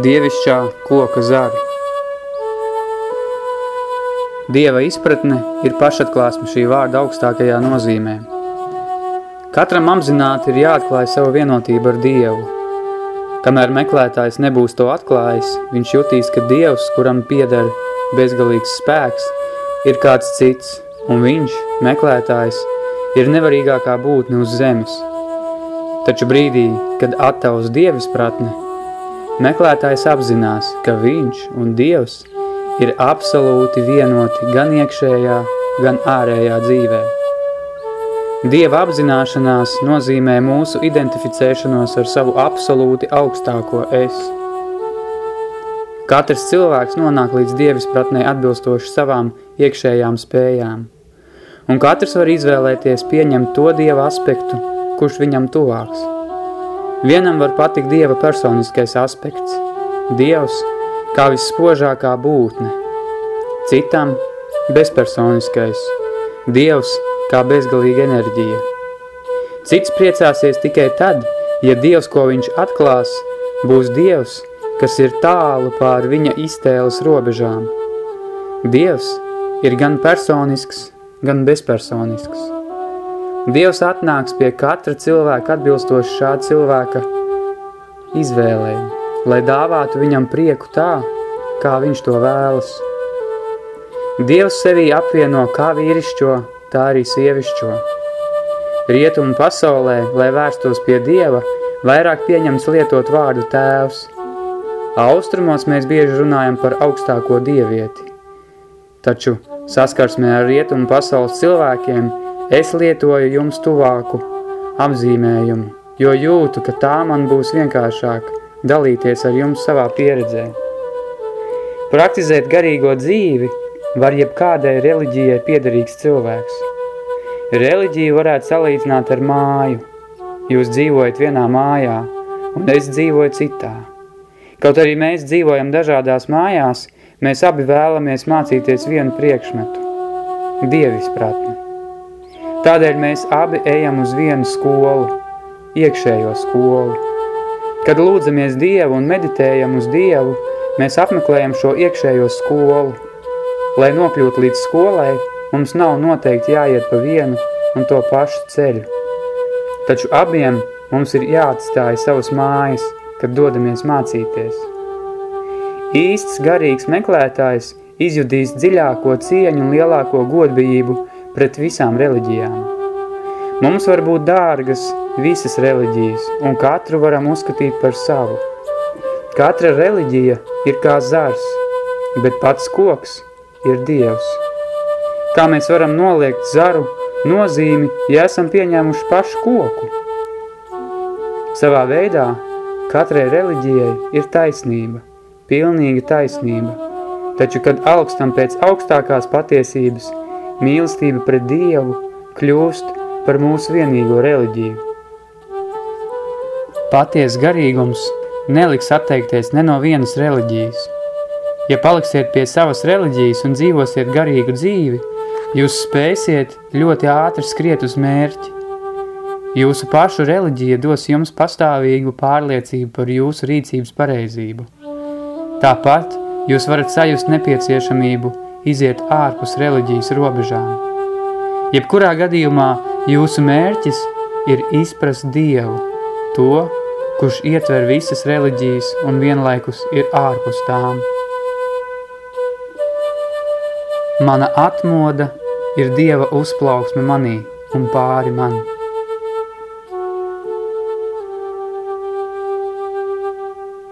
Dievišķā koka zari. Dieva izpratne ir pašatklāsme šī vārda augstākajā nozīmē. Katram apzināti ir jāatklāj savu vienotību ar Dievu. Kamēr meklētājs nebūs to atklājis, viņš jutīs, ka Dievs, kuram pieder bezgalīgs spēks, ir kāds cits, un viņš, meklētājs, ir nevarīgākā būtne uz zemes. Taču brīdī, kad attavs Dievis pratne, Meklētājs apzinās, ka viņš un Dievs ir absolūti vienoti gan iekšējā, gan ārējā dzīvē. Dieva apzināšanās nozīmē mūsu identificēšanos ar savu absolūti augstāko es. Katrs cilvēks nonāk līdz dievis pratnē atbilstoši savām iekšējām spējām, un katrs var izvēlēties pieņemt to dieva aspektu, kurš viņam tuvāks. Vienam var patikt Dieva personiskais aspekts, Dievs kā visspožākā būtne, citam bezpersoniskais, Dievs kā bezgalīga enerģija. Cits priecāsies tikai tad, ja Dievs, ko viņš atklās, būs Dievs, kas ir tālu pār viņa iztēles robežām. Dievs ir gan personisks, gan bezpersonisks. Dievs atnāks pie katra cilvēka atbilstoši šā cilvēka izvēlēm, lai dāvātu viņam prieku tā, kā viņš to vēlas. Dievs sevī apvieno kā vīrišķo, tā arī sievišķo. Rietumu pasaulē, lai vērstos pie Dieva, vairāk pieņems lietot vārdu tēvs. Austrumos mēs bieži runājam par augstāko dievieti. Taču saskarsmē ar rietumu pasaules cilvēkiem – Es lietoju jums tuvāku apzīmējumu, jo jūtu, ka tā man būs vienkāršāk dalīties ar jums savā pieredzē. Praktizēt garīgo dzīvi var jebkādai reliģijai piederīgs cilvēks. Reliģiju varētu salīdzināt ar māju. Jūs dzīvojat vienā mājā, un es dzīvoju citā. Kaut arī mēs dzīvojam dažādās mājās, mēs abi vēlamies mācīties vienu priekšmetu – dievispratni. Tādēļ mēs abi ejam uz vienu skolu, iekšējo skolu. Kad lūdzamies Dievu un meditējam uz Dievu, mēs apmeklējam šo iekšējo skolu. Lai nokļūtu līdz skolai, mums nav noteikti jāiet pa vienu un to pašu ceļu. Taču abiem mums ir jāatstāja savas mājas, kad dodamies mācīties. Īsts garīgs meklētājs izjudīs dziļāko cieņu un lielāko godbijību pret visām reliģijām. Mums var būt dārgas visas reliģijas, un katru varam uzskatīt par savu. Katra reliģija ir kā zars, bet pats koks ir Dievs. Kā mēs varam noliegt zaru nozīmi, ja esam pieņēmuši pašu koku? Savā veidā katrai reliģijai ir taisnība, pilnīga taisnība, taču, kad augstam pēc augstākās patiesības – Mīlestība pret Dievu kļūst par mūsu vienīgo reliģiju. Paties garīgums neliks atteikties ne no vienas reliģijas. Ja paliksiet pie savas reliģijas un dzīvosiet garīgu dzīvi, jūs spēsiet ļoti ātri skriet uz mērķi. Jūsu pašu reliģija dos jums pastāvīgu pārliecību par jūsu rīcības pareizību. Tāpat jūs varat sajust nepieciešamību iziet ārpus reliģijas robežām. Jebkurā gadījumā jūsu mērķis ir izprast Dievu, to, kurš ietver visas reliģijas un vienlaikus ir ārpus tām. Mana atmoda ir Dieva uzplauksme manī un pāri man.